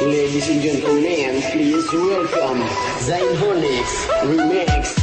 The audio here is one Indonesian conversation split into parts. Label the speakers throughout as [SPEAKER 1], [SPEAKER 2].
[SPEAKER 1] Ladies and gentlemen, please welcome Honix Remix.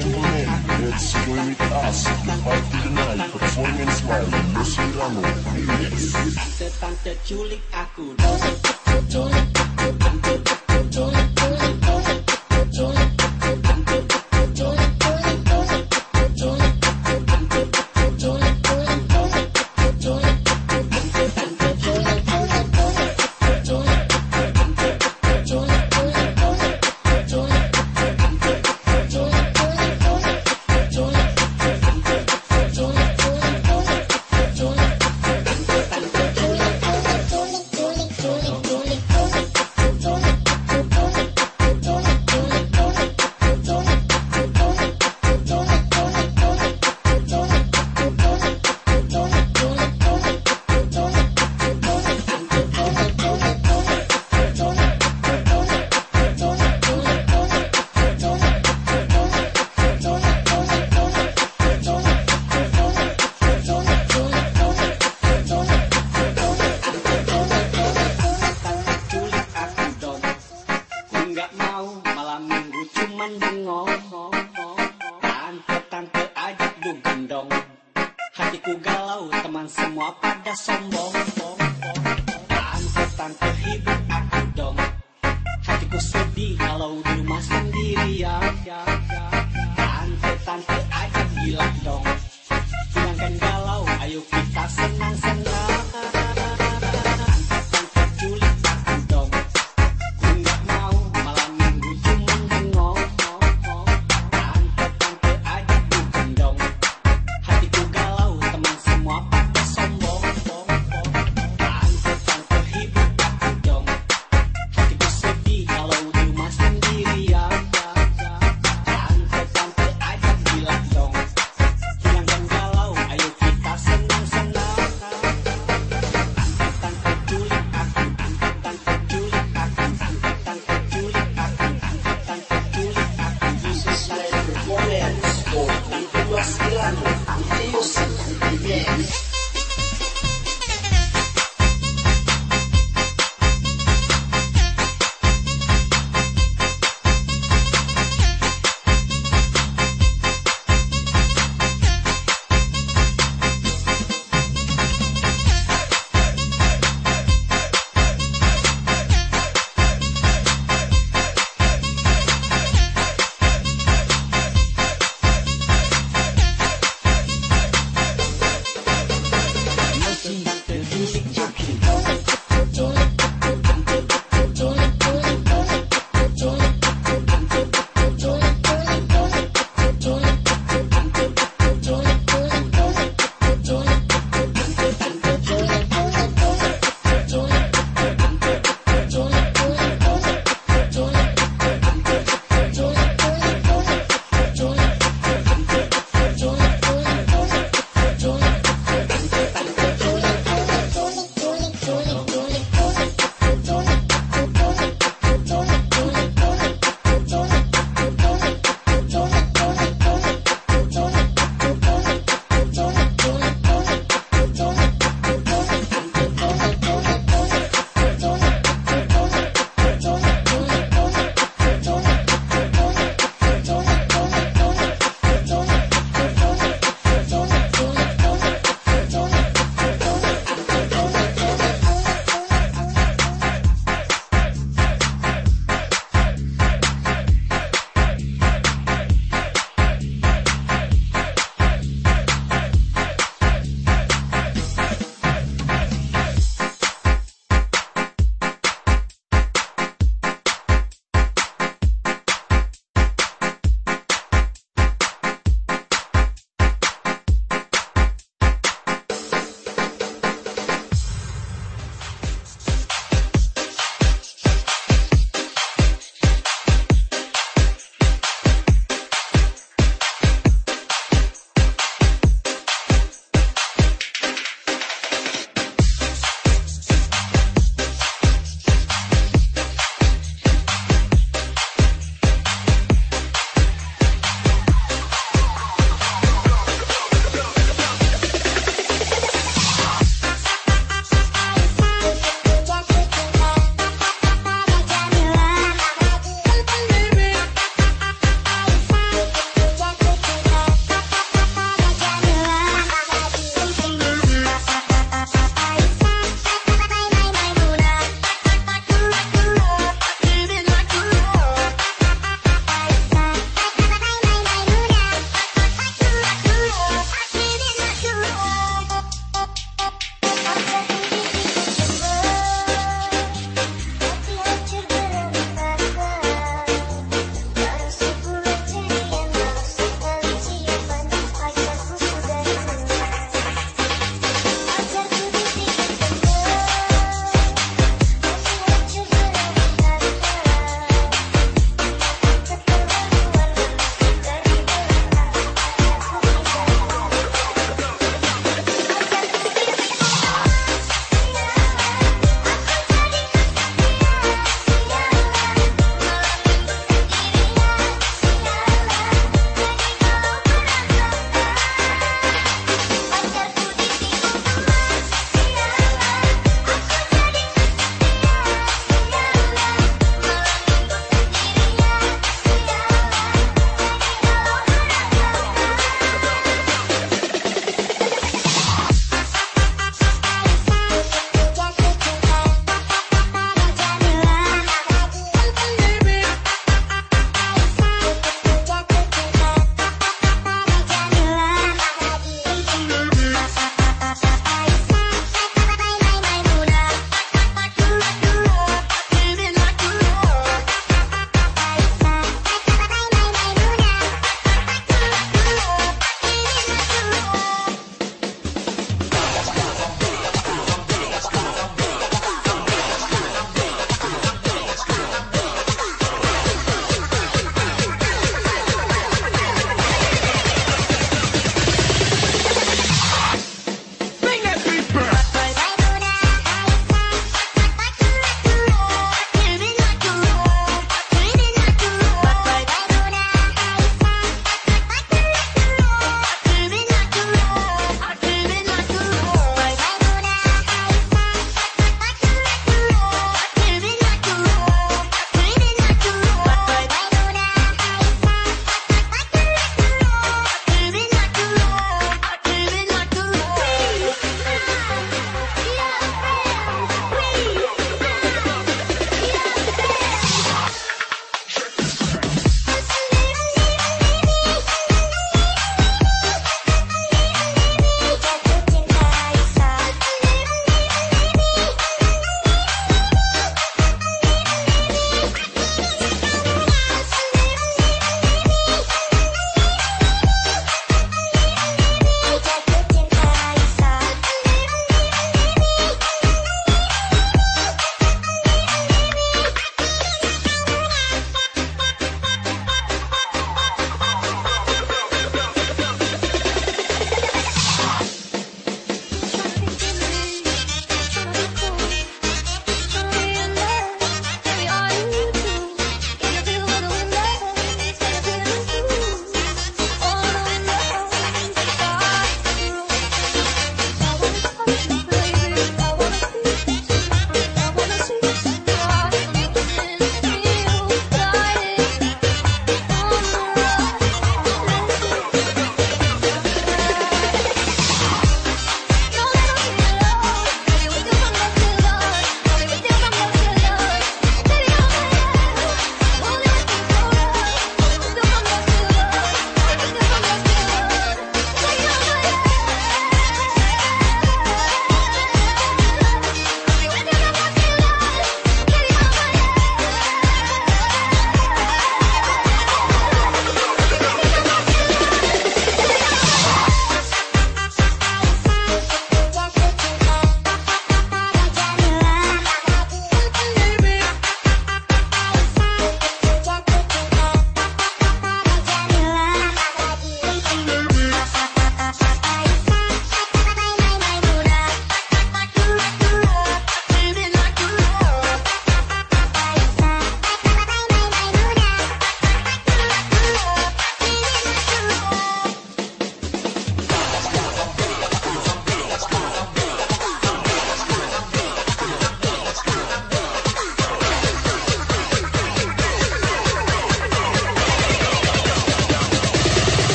[SPEAKER 2] Timberlake, let's play aku,
[SPEAKER 3] dong setan aku.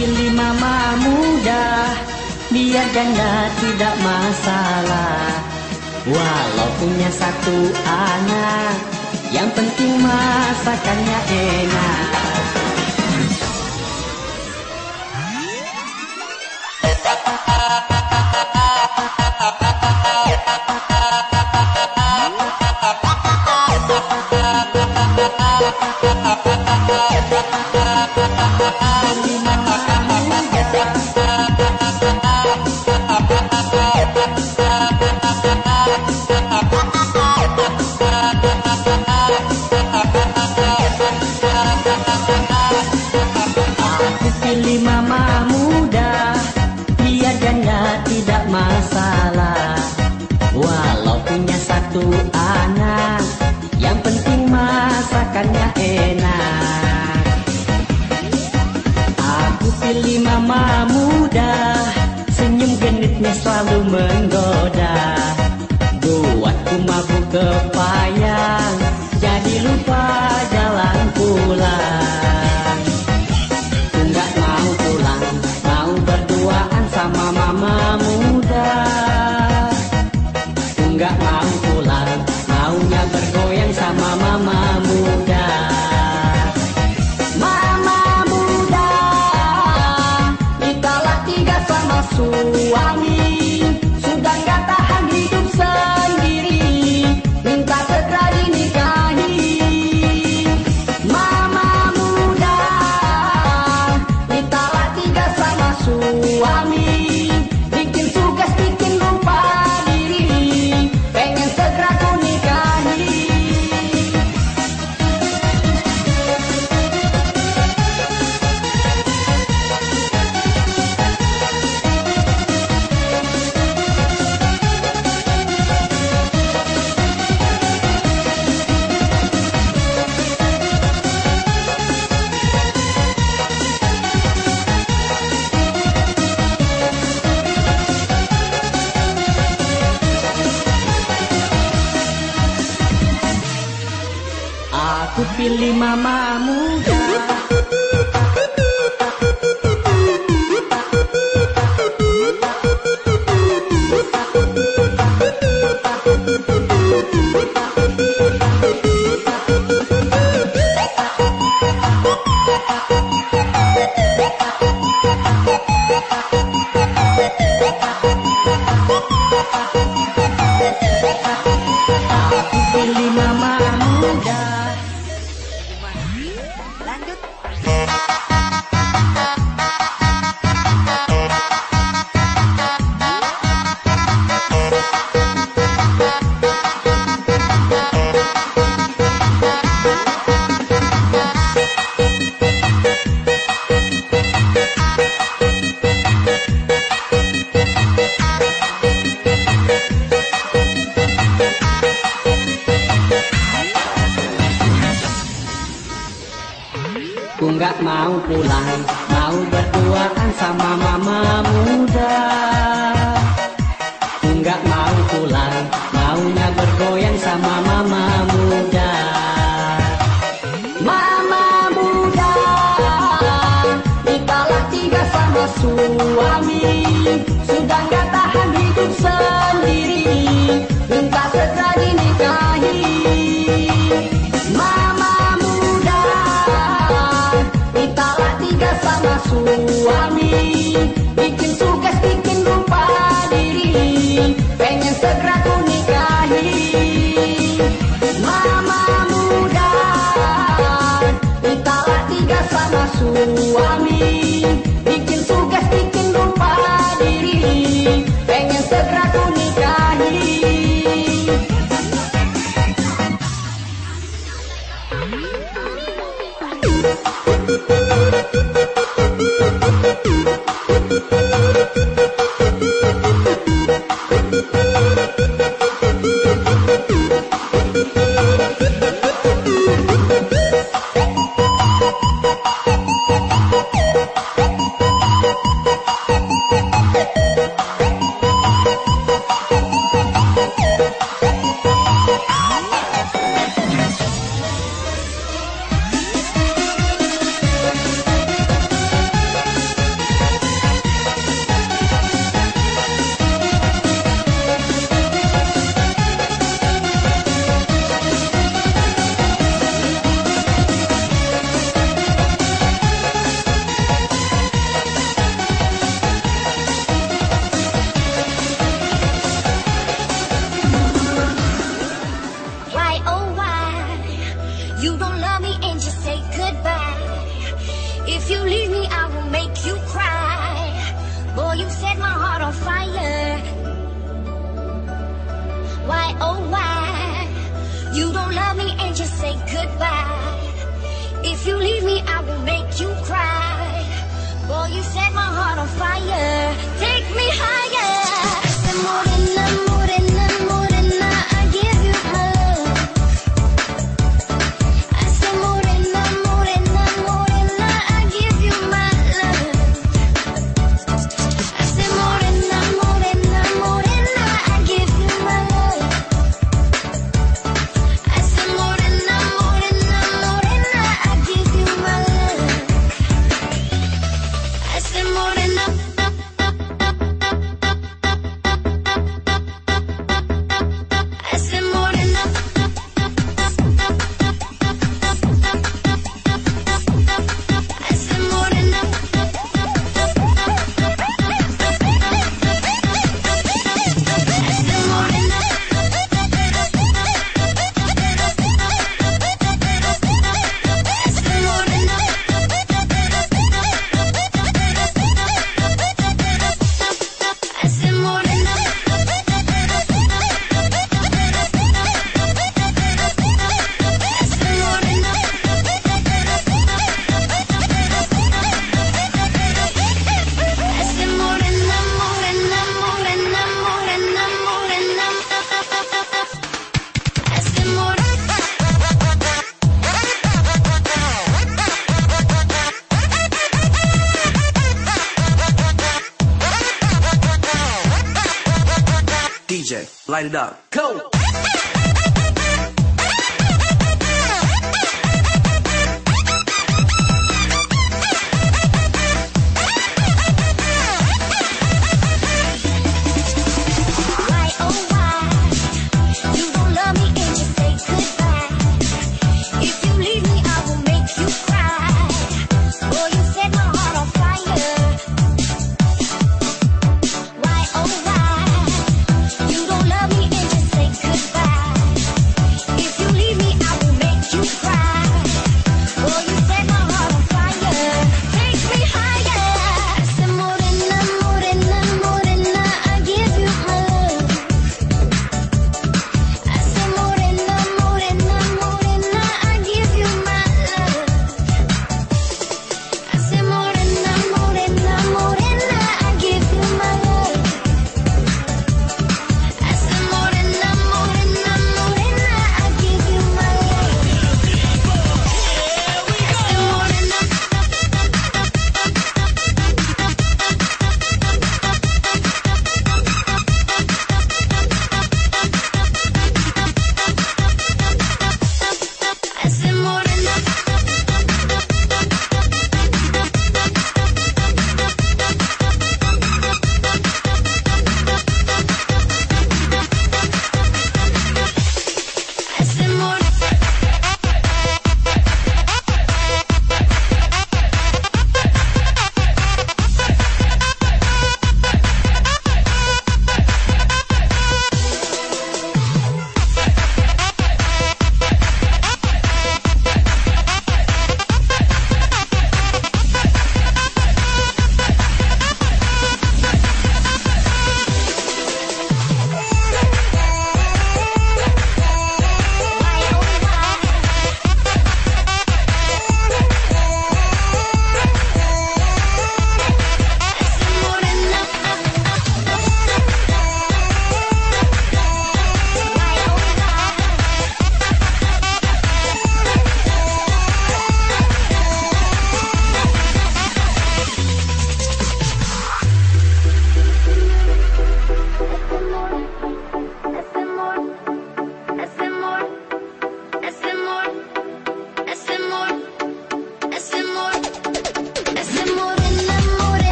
[SPEAKER 3] Pilih mama muda. Biar janda tidak masalah. Walau punya satu anak Yang penting masakannya enak. selalu menggoda. Buatku mabuk kepala. se gradúa.